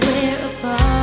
we're apart.